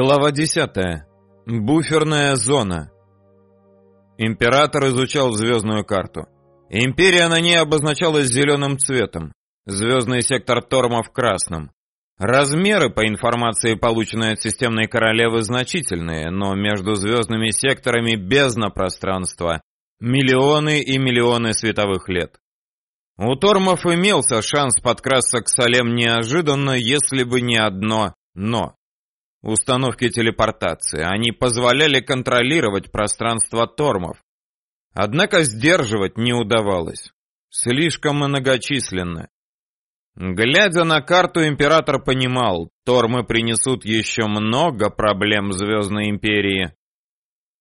Глава 10. Буферная зона. Император изучал звездную карту. Империя на ней обозначалась зеленым цветом, звездный сектор Тормов красным. Размеры, по информации, полученной от системной королевы, значительные, но между звездными секторами бездна пространства, миллионы и миллионы световых лет. У Тормов имелся шанс подкрасться к Салем неожиданно, если бы не одно «но». Установки телепортации. Они позволяли контролировать пространство тормов. Однако сдерживать не удавалось. Слишком многочисленно. Глядя на карту, император понимал, тормы принесут еще много проблем Звездной Империи.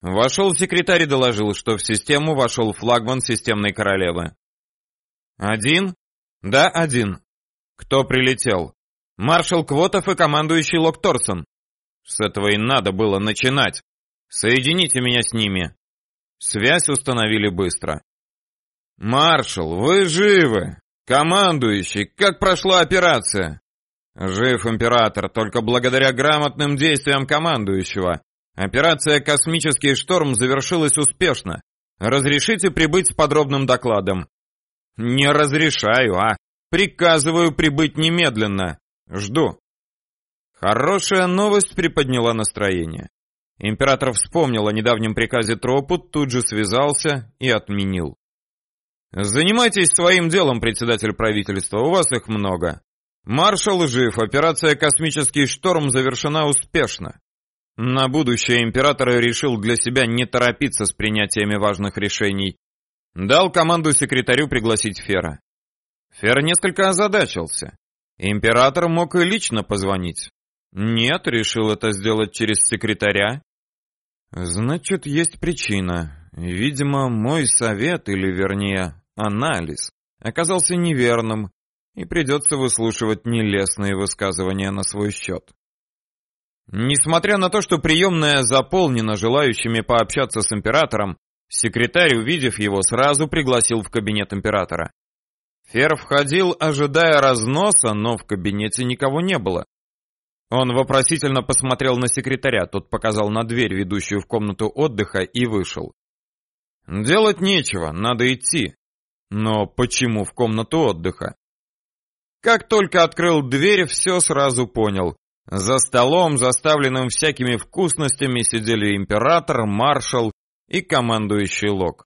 Вошел секретарь и доложил, что в систему вошел флагман системной королевы. «Один?» «Да, один». «Кто прилетел?» «Маршал Квотов и командующий Лок Торсон». С этого и надо было начинать. Соедините меня с ними. Связь установили быстро. Маршал, вы живы? Командующий, как прошла операция? Жив император, только благодаря грамотным действиям командующего. Операция «Космический шторм» завершилась успешно. Разрешите прибыть с подробным докладом? Не разрешаю, а приказываю прибыть немедленно. Жду. Хорошая новость приподняла настроение. Император вспомнил о недавнем приказе Тропу, тут же связался и отменил. Занимайтесь своим делом, председатель правительства, у вас их много. Маршал жив, операция «Космический шторм» завершена успешно. На будущее император решил для себя не торопиться с принятиями важных решений. Дал команду секретарю пригласить Фера. Фер несколько озадачился. Император мог и лично позвонить. Нет, решил это сделать через секретаря. Значит, есть причина. Видимо, мой совет, или вернее, анализ, оказался неверным, и придется выслушивать нелестные высказывания на свой счет. Несмотря на то, что приемная заполнена желающими пообщаться с императором, секретарь, увидев его, сразу пригласил в кабинет императора. Фер входил, ожидая разноса, но в кабинете никого не было. Он вопросительно посмотрел на секретаря, тот показал на дверь, ведущую в комнату отдыха, и вышел. Делать нечего, надо идти. Но почему в комнату отдыха? Как только открыл дверь, все сразу понял. За столом, заставленным всякими вкусностями, сидели император, маршал и командующий Лок.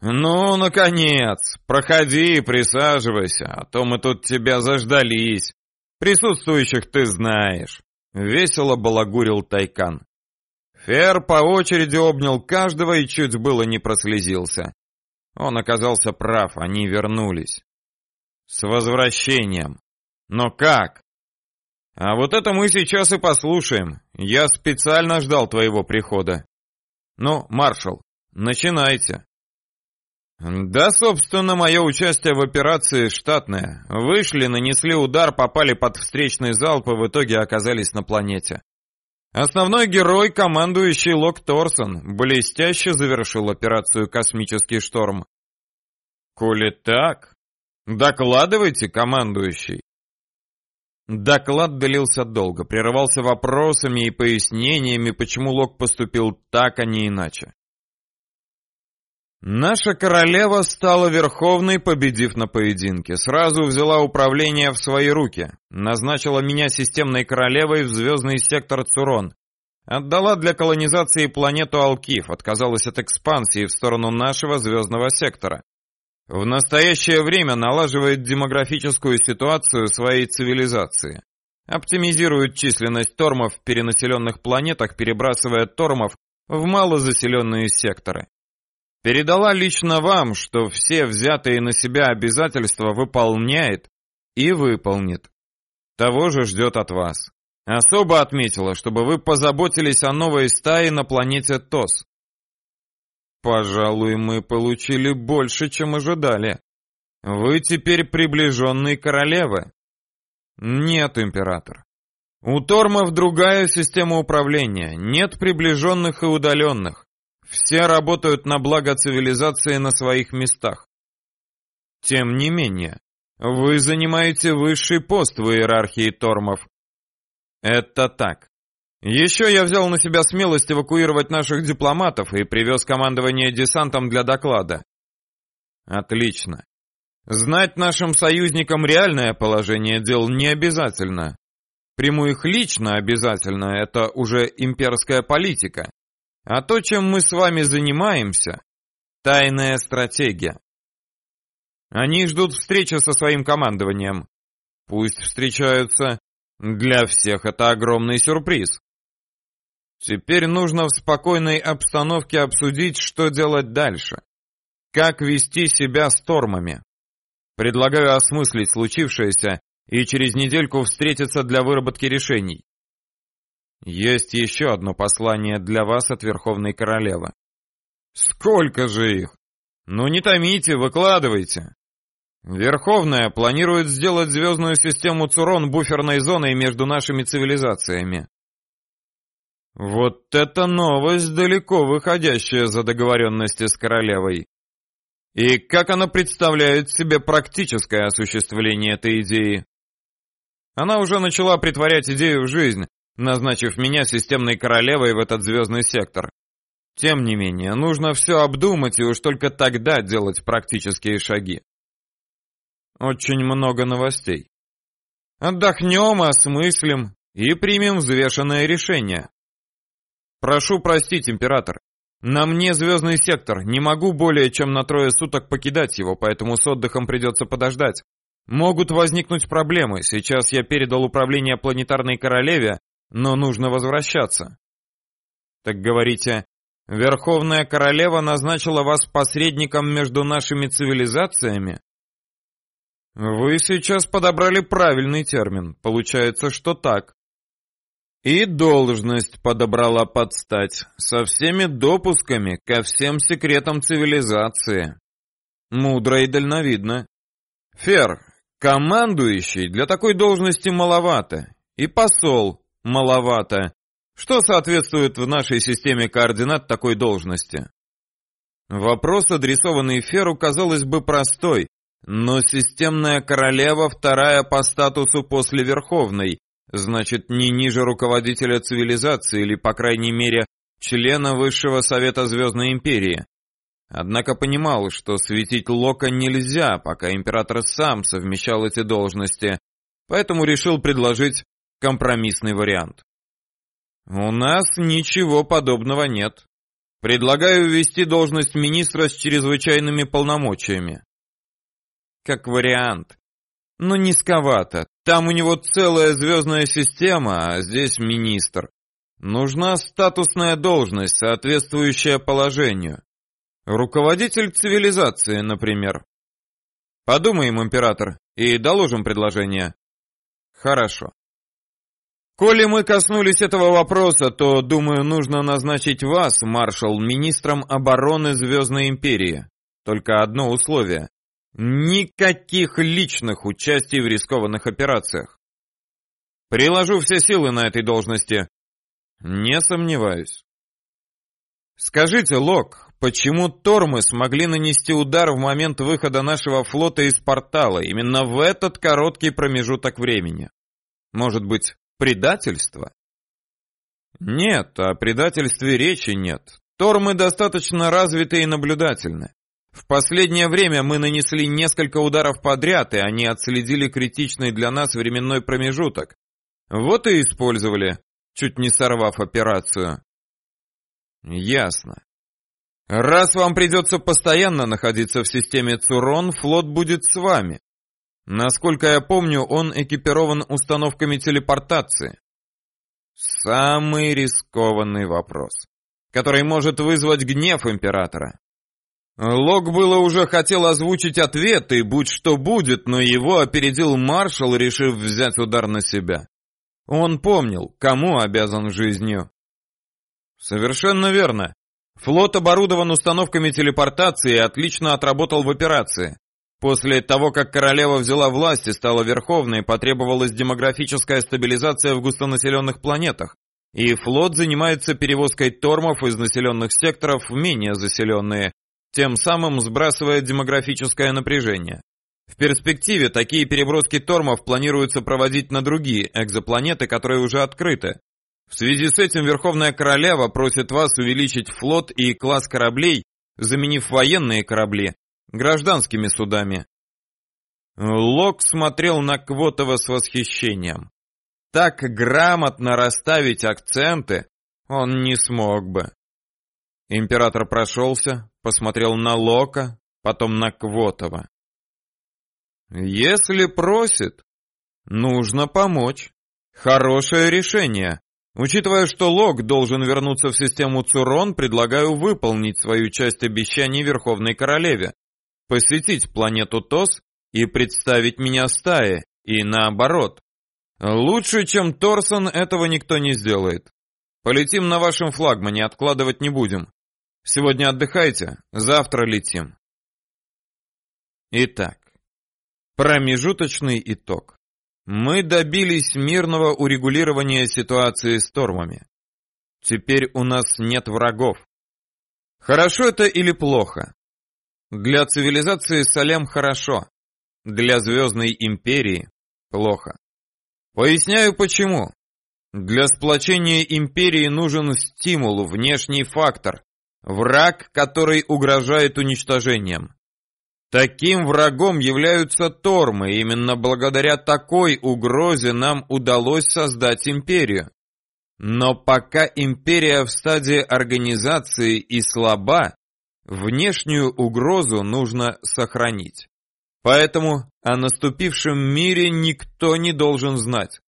«Ну, наконец! Проходи присаживайся, а то мы тут тебя заждались!» Присутствующих ты знаешь. Весело балагурил Тайкан. Фер по очереди обнял каждого и чуть было не прослезился. Он оказался прав, они вернулись. С возвращением. Но как? А вот это мы сейчас и послушаем. Я специально ждал твоего прихода. Ну, маршал, начинайте. Да, собственно, мое участие в операции штатное. Вышли, нанесли удар, попали под встречный залп и в итоге оказались на планете. Основной герой, командующий Лок Торсон, блестяще завершил операцию «Космический шторм». Коли так, докладывайте, командующий. Доклад длился долго, прерывался вопросами и пояснениями, почему Лок поступил так, а не иначе. Наша королева стала верховной, победив на поединке. Сразу взяла управление в свои руки. Назначила меня системной королевой в звездный сектор Цурон. Отдала для колонизации планету Алкиф, отказалась от экспансии в сторону нашего звездного сектора. В настоящее время налаживает демографическую ситуацию своей цивилизации. Оптимизирует численность тормов в перенаселенных планетах, перебрасывая тормов в малозаселенные секторы. Передала лично вам, что все взятые на себя обязательства выполняет и выполнит. Того же ждет от вас. Особо отметила, чтобы вы позаботились о новой стае на планете ТОС. Пожалуй, мы получили больше, чем ожидали. Вы теперь приближенный королевы. Нет, император. У Тормов другая система управления, нет приближенных и удаленных. Все работают на благо цивилизации на своих местах. Тем не менее, вы занимаете высший пост в иерархии тормов. Это так. Еще я взял на себя смелость эвакуировать наших дипломатов и привез командование десантом для доклада. Отлично. Знать нашим союзникам реальное положение дел не обязательно. Приму их лично обязательно, это уже имперская политика. А то, чем мы с вами занимаемся, тайная стратегия. Они ждут встречи со своим командованием. Пусть встречаются. Для всех это огромный сюрприз. Теперь нужно в спокойной обстановке обсудить, что делать дальше. Как вести себя с тормами. Предлагаю осмыслить случившееся и через недельку встретиться для выработки решений. Есть еще одно послание для вас от Верховной Королевы. Сколько же их? Ну не томите, выкладывайте. Верховная планирует сделать звездную систему Цурон буферной зоной между нашими цивилизациями. Вот это новость, далеко выходящая за договоренности с королевой. И как она представляет себе практическое осуществление этой идеи? Она уже начала притворять идею в жизнь, назначив меня системной королевой в этот звездный сектор. Тем не менее, нужно все обдумать и уж только тогда делать практические шаги. Очень много новостей. Отдохнем, осмыслим и примем взвешенное решение. Прошу простить, император. На мне звездный сектор, не могу более чем на трое суток покидать его, поэтому с отдыхом придется подождать. Могут возникнуть проблемы, сейчас я передал управление планетарной королеве, но нужно возвращаться. Так говорите, Верховная королева назначила вас посредником между нашими цивилизациями? Вы сейчас подобрали правильный термин, получается, что так. И должность подобрала под стать, со всеми допусками ко всем секретам цивилизации. Мудро и дальновидно. Фер, командующий для такой должности маловато, и посол маловато, что соответствует в нашей системе координат такой должности. Вопрос, адресованный Феру, казалось бы простой, но системная королева вторая по статусу после Верховной, значит, не ниже руководителя цивилизации или, по крайней мере, члена Высшего Совета Звездной Империи. Однако понимал, что светить Лока нельзя, пока император сам совмещал эти должности, поэтому решил предложить компромиссный вариант. У нас ничего подобного нет. Предлагаю ввести должность министра с чрезвычайными полномочиями. Как вариант. Но низковато. Там у него целая звездная система, а здесь министр. Нужна статусная должность, соответствующая положению. Руководитель цивилизации, например. Подумаем, император, и доложим предложение. Хорошо. Коли мы коснулись этого вопроса, то, думаю, нужно назначить вас, маршал, министром обороны Звездной Империи. Только одно условие. Никаких личных участий в рискованных операциях. Приложу все силы на этой должности. Не сомневаюсь. Скажите, Лок, почему Тормы смогли нанести удар в момент выхода нашего флота из портала именно в этот короткий промежуток времени? Может быть, предательство? Нет, о предательстве речи нет. Тормы достаточно развиты и наблюдательны. В последнее время мы нанесли несколько ударов подряд, и они отследили критичный для нас временной промежуток. Вот и использовали, чуть не сорвав операцию. Ясно. Раз вам придется постоянно находиться в системе Цурон, флот будет с вами. Насколько я помню, он экипирован установками телепортации. Самый рискованный вопрос, который может вызвать гнев императора. Лок было уже хотел озвучить ответ, и будь что будет, но его опередил маршал, решив взять удар на себя. Он помнил, кому обязан жизнью. Совершенно верно. Флот оборудован установками телепортации и отлично отработал в операции. После того, как королева взяла власть и стала верховной, потребовалась демографическая стабилизация в густонаселенных планетах, и флот занимается перевозкой тормов из населенных секторов в менее заселенные, тем самым сбрасывая демографическое напряжение. В перспективе такие переброски тормов планируется проводить на другие экзопланеты, которые уже открыты. В связи с этим Верховная Королева просит вас увеличить флот и класс кораблей, заменив военные корабли гражданскими судами. Лок смотрел на Квотова с восхищением. Так грамотно расставить акценты он не смог бы. Император прошелся, посмотрел на Лока, потом на Квотова. Если просит, нужно помочь. Хорошее решение. Учитывая, что Лок должен вернуться в систему Цурон, предлагаю выполнить свою часть обещаний Верховной Королеве. Посетить планету Тос и представить меня стае, и наоборот. Лучше, чем Торсон, этого никто не сделает. Полетим на вашем флагмане, откладывать не будем. Сегодня отдыхайте, завтра летим. Итак, промежуточный итог. Мы добились мирного урегулирования ситуации с тормами. Теперь у нас нет врагов. Хорошо это или плохо? Для цивилизации Салем хорошо. Для Звездной Империи плохо. Поясняю почему. Для сплочения империи нужен стимул, внешний фактор, враг, который угрожает уничтожением. Таким врагом являются тормы, именно благодаря такой угрозе нам удалось создать империю. Но пока империя в стадии организации и слаба, внешнюю угрозу нужно сохранить. Поэтому о наступившем мире никто не должен знать.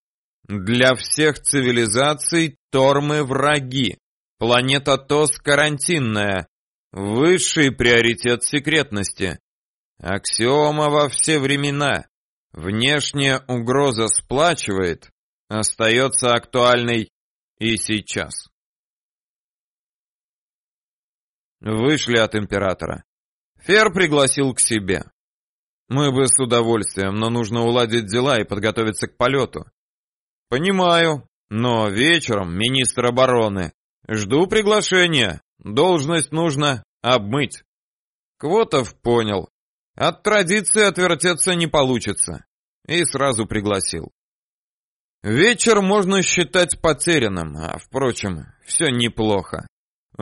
Для всех цивилизаций Тормы враги. Планета Тос карантинная. Высший приоритет секретности. Аксиома во все времена. Внешняя угроза сплачивает, остается актуальной и сейчас. Вышли от императора. Фер пригласил к себе. Мы бы с удовольствием, но нужно уладить дела и подготовиться к полету. Понимаю, но вечером министр обороны. Жду приглашения. Должность нужно обмыть. Квотов понял. От традиции отвертеться не получится. И сразу пригласил. Вечер можно считать потерянным, а, впрочем, все неплохо.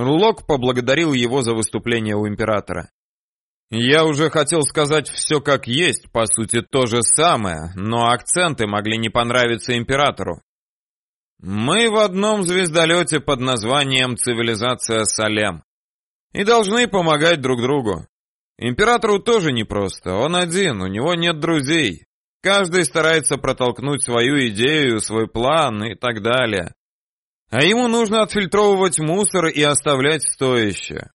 Лок поблагодарил его за выступление у императора. Я уже хотел сказать все как есть, по сути то же самое, но акценты могли не понравиться императору. Мы в одном звездолете под названием «Цивилизация Салем» и должны помогать друг другу. Императору тоже непросто, он один, у него нет друзей. Каждый старается протолкнуть свою идею, свой план и так далее. А ему нужно отфильтровывать мусор и оставлять стоящее.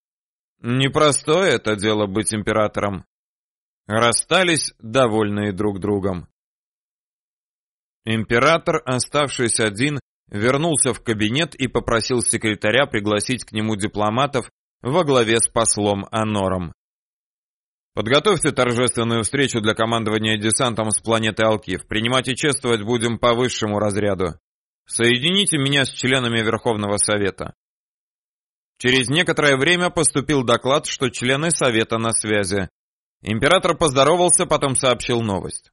Непростое это дело быть императором. Расстались, довольные друг другом. Император, оставшись один, вернулся в кабинет и попросил секретаря пригласить к нему дипломатов во главе с послом Анором. Подготовьте торжественную встречу для командования десантом с планеты Алкив. Принимать и чествовать будем по высшему разряду. Соедините меня с членами Верховного Совета. Через некоторое время поступил доклад, что члены совета на связи. Император поздоровался, потом сообщил новость.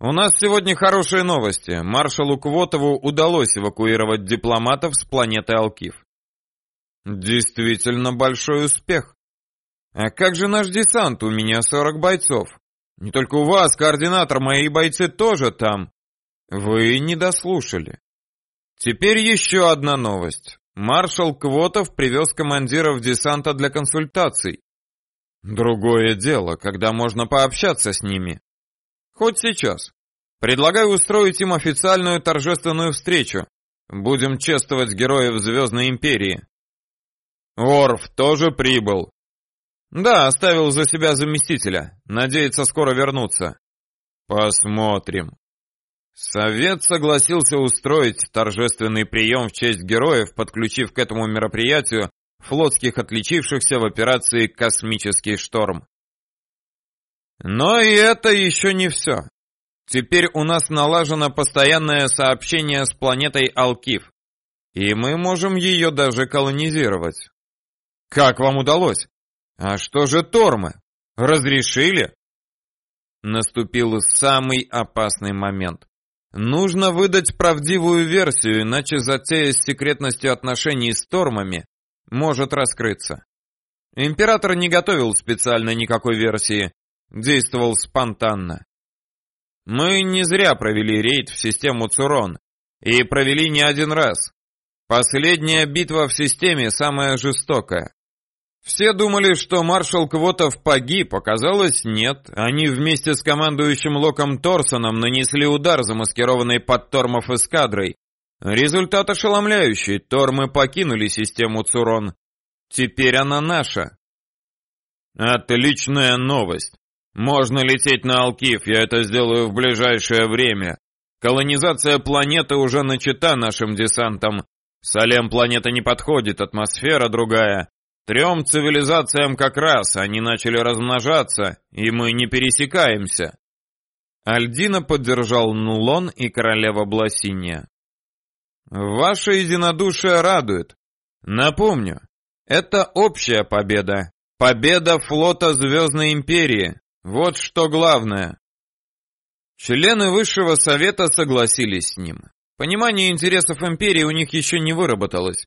У нас сегодня хорошие новости. Маршалу Квотову удалось эвакуировать дипломатов с планеты Алкив. Действительно большой успех. А как же наш десант? У меня 40 бойцов. Не только у вас, координатор, мои бойцы тоже там. Вы не дослушали. Теперь еще одна новость. Маршал Квотов привез командиров десанта для консультаций. Другое дело, когда можно пообщаться с ними. Хоть сейчас. Предлагаю устроить им официальную торжественную встречу. Будем чествовать героев Звездной Империи. Орф тоже прибыл. Да, оставил за себя заместителя. Надеется скоро вернуться. Посмотрим. Совет согласился устроить торжественный прием в честь героев, подключив к этому мероприятию флотских отличившихся в операции «Космический шторм». Но и это еще не все. Теперь у нас налажено постоянное сообщение с планетой Алкив, и мы можем ее даже колонизировать. Как вам удалось? А что же Тормы? Разрешили? Наступил самый опасный момент. Нужно выдать правдивую версию, иначе затея с секретностью отношений с Тормами может раскрыться. Император не готовил специально никакой версии, действовал спонтанно. Мы не зря провели рейд в систему Цурон, и провели не один раз. Последняя битва в системе самая жестокая. Все думали, что маршал Квотов погиб, оказалось нет. Они вместе с командующим Локом Торсоном нанесли удар, замаскированный под Тормов эскадрой. Результат ошеломляющий, Тормы покинули систему Цурон. Теперь она наша. Отличная новость. Можно лететь на Алкив, я это сделаю в ближайшее время. Колонизация планеты уже начата нашим десантом. Салем планета не подходит, атмосфера другая. Трем цивилизациям как раз, они начали размножаться, и мы не пересекаемся. Альдина поддержал Нулон и королева Бласинья. Ваше единодушие радует. Напомню, это общая победа. Победа флота Звездной Империи. Вот что главное. Члены Высшего Совета согласились с ним. Понимание интересов Империи у них еще не выработалось.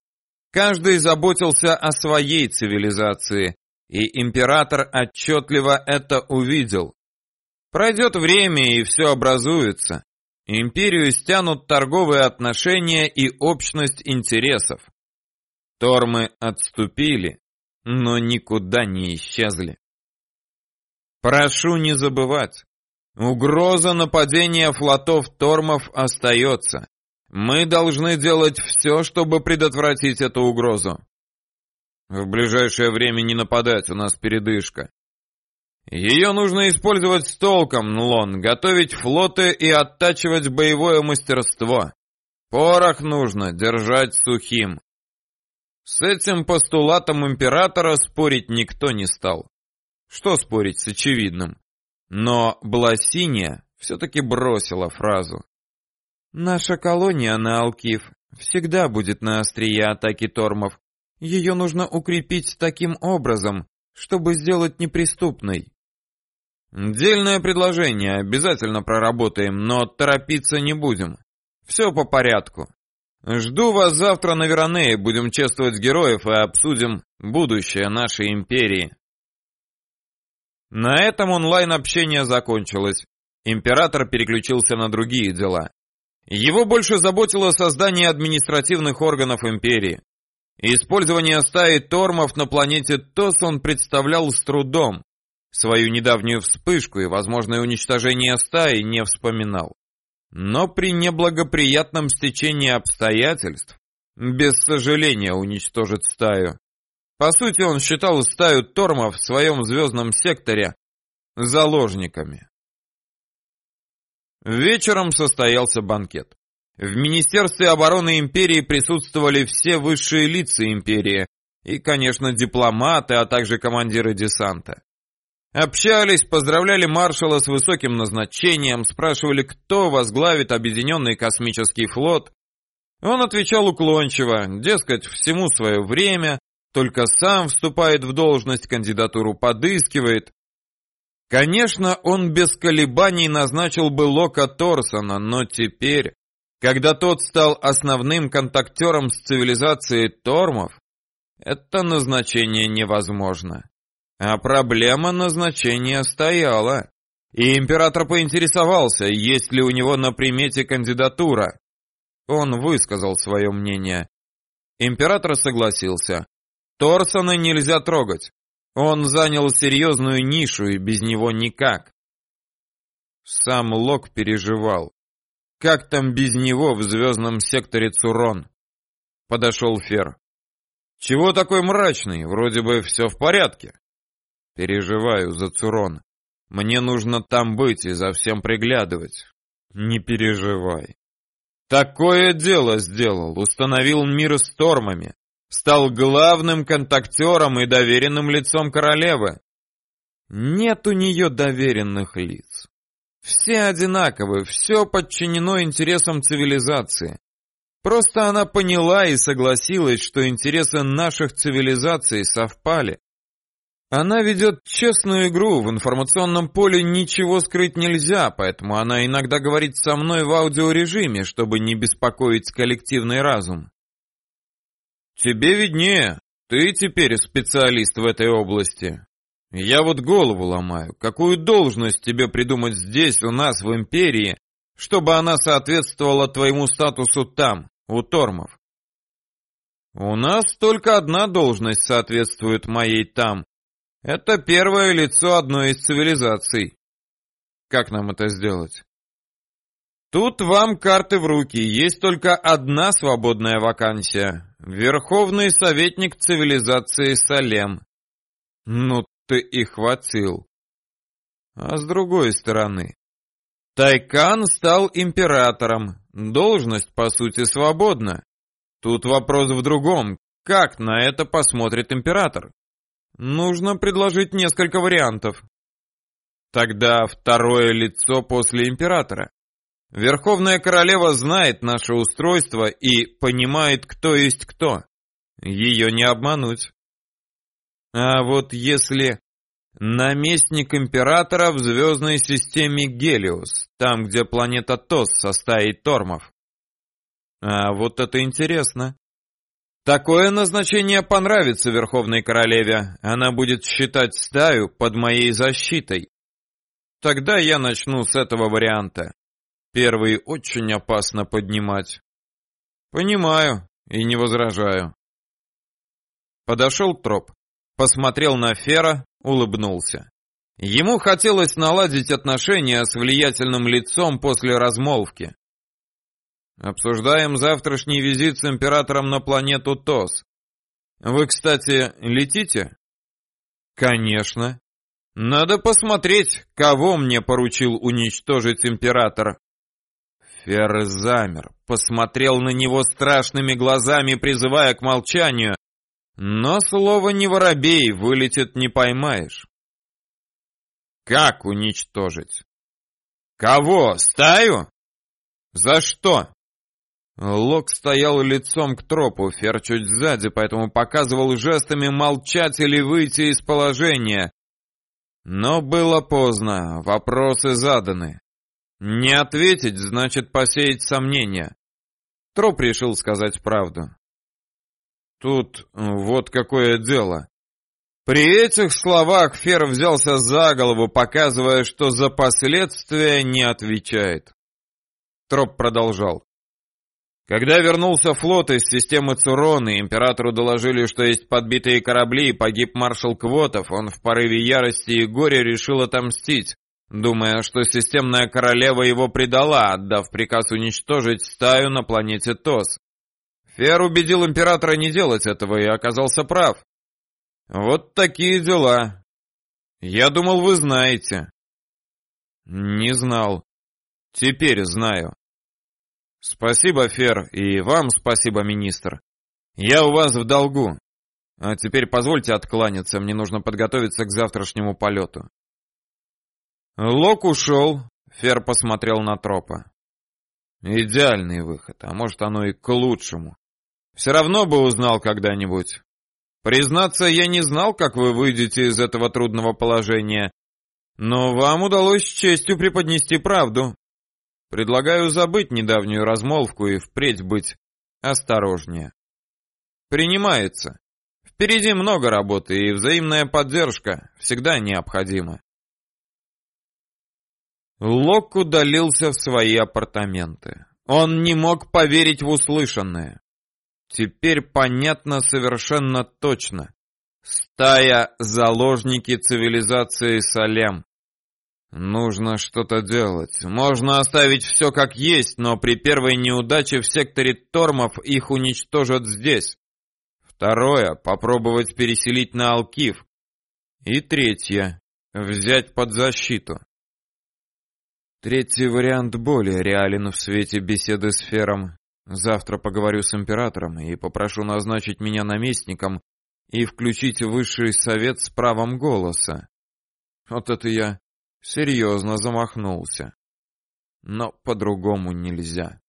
Каждый заботился о своей цивилизации, и император отчетливо это увидел. Пройдет время, и все образуется. Империю стянут торговые отношения и общность интересов. Тормы отступили, но никуда не исчезли. Прошу не забывать, угроза нападения флотов Тормов остается. Мы должны делать все, чтобы предотвратить эту угрозу. В ближайшее время не нападать, у нас передышка. Ее нужно использовать с толком, Нлон, готовить флоты и оттачивать боевое мастерство. Порох нужно держать сухим. С этим постулатом императора спорить никто не стал. Что спорить с очевидным? Но Бласиния все-таки бросила фразу. Наша колония на Алкив всегда будет на острие атаки тормов. Ее нужно укрепить таким образом, чтобы сделать неприступной. Дельное предложение, обязательно проработаем, но торопиться не будем. Все по порядку. Жду вас завтра на Веронее, будем чествовать героев и обсудим будущее нашей империи. На этом онлайн-общение закончилось. Император переключился на другие дела. Его больше заботило создание административных органов империи. Использование стаи тормов на планете Тос он представлял с трудом. Свою недавнюю вспышку и возможное уничтожение стаи не вспоминал. Но при неблагоприятном стечении обстоятельств без сожаления уничтожит стаю. По сути, он считал стаю тормов в своем звездном секторе заложниками. Вечером состоялся банкет. В Министерстве обороны империи присутствовали все высшие лица империи и, конечно, дипломаты, а также командиры десанта. Общались, поздравляли маршала с высоким назначением, спрашивали, кто возглавит объединенный космический флот. Он отвечал уклончиво, дескать, всему свое время, только сам вступает в должность, кандидатуру подыскивает. Конечно, он без колебаний назначил бы Лока Торсона, но теперь, когда тот стал основным контактером с цивилизацией Тормов, это назначение невозможно. А проблема назначения стояла. И император поинтересовался, есть ли у него на примете кандидатура. Он высказал свое мнение. Император согласился. Торсона нельзя трогать. Он занял серьезную нишу, и без него никак. Сам Лок переживал. Как там без него в звездном секторе Цурон? Подошел Фер. Чего такой мрачный? Вроде бы все в порядке. Переживаю за Цурон. Мне нужно там быть и за всем приглядывать. Не переживай. Такое дело сделал, установил мир с тормами стал главным контактером и доверенным лицом королевы. Нет у нее доверенных лиц. Все одинаковы, все подчинено интересам цивилизации. Просто она поняла и согласилась, что интересы наших цивилизаций совпали. Она ведет честную игру, в информационном поле ничего скрыть нельзя, поэтому она иногда говорит со мной в аудиорежиме, чтобы не беспокоить коллективный разум. Тебе виднее, ты теперь специалист в этой области. Я вот голову ломаю, какую должность тебе придумать здесь, у нас, в Империи, чтобы она соответствовала твоему статусу там, у Тормов. У нас только одна должность соответствует моей там, это первое лицо одной из цивилизаций. Как нам это сделать? Тут вам карты в руки, есть только одна свободная вакансия. Верховный советник цивилизации Салем. Ну ты и хватил. А с другой стороны, Тайкан стал императором. Должность, по сути, свободна. Тут вопрос в другом. Как на это посмотрит император? Нужно предложить несколько вариантов. Тогда второе лицо после императора. Верховная королева знает наше устройство и понимает, кто есть кто. Ее не обмануть. А вот если наместник императора в звездной системе Гелиос, там, где планета Тос со стаей Тормов. А вот это интересно. Такое назначение понравится Верховной Королеве. Она будет считать стаю под моей защитой. Тогда я начну с этого варианта. Первый очень опасно поднимать. Понимаю и не возражаю. Подошел троп, посмотрел на Фера, улыбнулся. Ему хотелось наладить отношения с влиятельным лицом после размолвки. Обсуждаем завтрашний визит с императором на планету Тос. Вы, кстати, летите? Конечно. Надо посмотреть, кого мне поручил уничтожить император. Фер замер, посмотрел на него страшными глазами, призывая к молчанию, но слово не воробей, вылетит не поймаешь. Как уничтожить? Кого? Стаю? За что? Лок стоял лицом к тропу, Фер чуть сзади, поэтому показывал жестами молчать или выйти из положения. Но было поздно, вопросы заданы. Не ответить значит посеять сомнения. Троп решил сказать правду. Тут вот какое дело. При этих словах Фер взялся за голову, показывая, что за последствия не отвечает. Троп продолжал. Когда вернулся флот из системы Цуроны, императору доложили, что есть подбитые корабли и погиб маршал Квотов, он в порыве ярости и горя решил отомстить, думая, что системная королева его предала, отдав приказ уничтожить стаю на планете Тос. Фер убедил императора не делать этого и оказался прав. Вот такие дела. Я думал, вы знаете. Не знал. Теперь знаю. Спасибо, Фер, и вам спасибо, министр. Я у вас в долгу. А теперь позвольте откланяться, мне нужно подготовиться к завтрашнему полету. Лок ушел, Фер посмотрел на тропа. Идеальный выход, а может оно и к лучшему. Все равно бы узнал когда-нибудь. Признаться, я не знал, как вы выйдете из этого трудного положения, но вам удалось с честью преподнести правду. Предлагаю забыть недавнюю размолвку и впредь быть осторожнее. Принимается. Впереди много работы, и взаимная поддержка всегда необходима. Лок удалился в свои апартаменты. Он не мог поверить в услышанное. Теперь понятно совершенно точно. Стая заложники цивилизации Салем. Нужно что-то делать. Можно оставить все как есть, но при первой неудаче в секторе Тормов их уничтожат здесь. Второе — попробовать переселить на Алкив. И третье — взять под защиту. Третий вариант более реален в свете беседы с Фером. Завтра поговорю с императором и попрошу назначить меня наместником и включить высший совет с правом голоса. Вот это я серьезно замахнулся. Но по-другому нельзя.